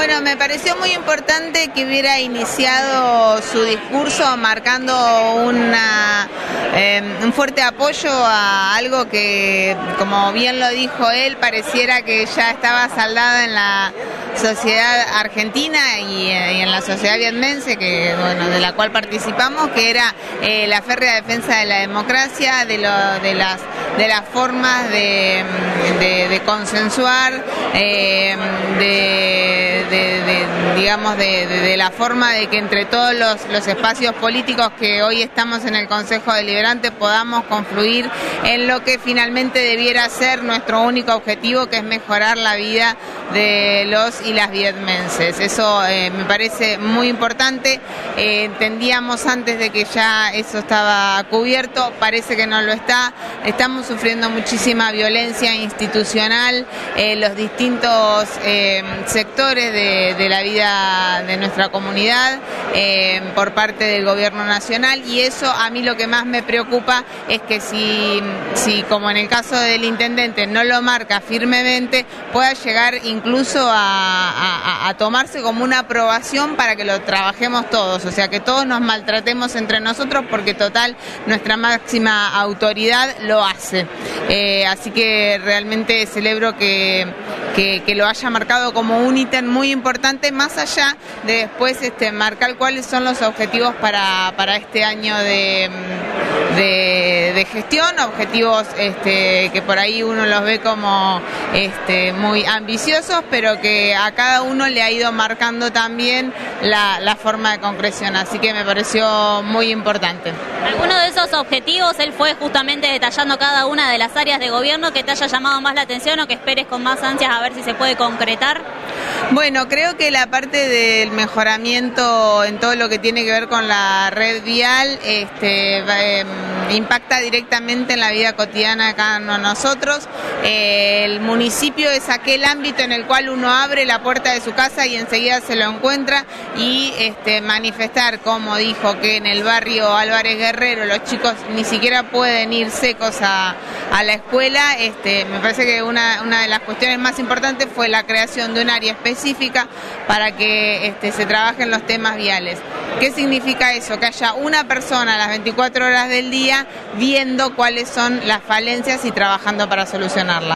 Bueno, me pareció muy importante que hubiera iniciado su discurso marcando una, eh, un fuerte apoyo a algo que, como bien lo dijo él, pareciera que ya estaba saldada en la sociedad argentina y, eh, en la sociedad vietmense, que, bueno, de la cual participamos, que era eh, la férrea defensa de la democracia, de, lo, de, las, de las formas de, consensuar, de de, digamos, de, la forma de que entre todos los, espacios políticos que hoy estamos en el Consejo Deliberante podamos confluir en lo que finalmente debiera ser nuestro único objetivo, que es mejorar la vida de los y las vietmenses. Eso eh, me parece muy importante. Eh, entendíamos antes de que ya eso estaba cubierto, parece que no lo está. Estamos sufriendo muchísima violencia institucional, eh, los distintos sectores de, la vida de nuestra comunidad por parte del gobierno nacional y eso a mí lo que más me preocupa es que si, si como en el caso del intendente no lo marca firmemente, pueda llegar incluso incluso a, tomarse como una aprobación para que lo trabajemos todos, o sea, que todos nos maltratemos entre nosotros porque total nuestra máxima autoridad lo hace. Eh, así que realmente celebro que, que, lo haya marcado como un ítem muy importante, más allá de después este, marcar cuáles son los objetivos para, para este año de de, gestión, objetivos este, que por ahí uno los ve como este, muy ambiciosos, pero que a cada uno le ha ido marcando también la, la forma de concreción, así que me pareció muy importante. ¿Alguno de objetivos él fue justamente detallando cada una de las áreas de gobierno que te haya llamado más la atención o que esperes con más ansias a ver si se puede concretar? Bueno, creo que la parte del mejoramiento en todo lo que tiene que ver con la red vial este, em, impacta directamente en la vida cotidiana de nosotros. Municipio es aquel ámbito en el cual uno abre la puerta de su casa y enseguida se lo encuentra y este, manifestar, como dijo, que en el barrio Álvarez Guerrero los chicos ni siquiera pueden ir secos a, la escuela. Este, me parece que una, una de las cuestiones más importantes fue la creación de un área específica para que este, se trabajen los temas viales. ¿Qué significa eso? Que haya una persona a las 24 horas del día viendo cuáles son las falencias y trabajando para solucionarlas.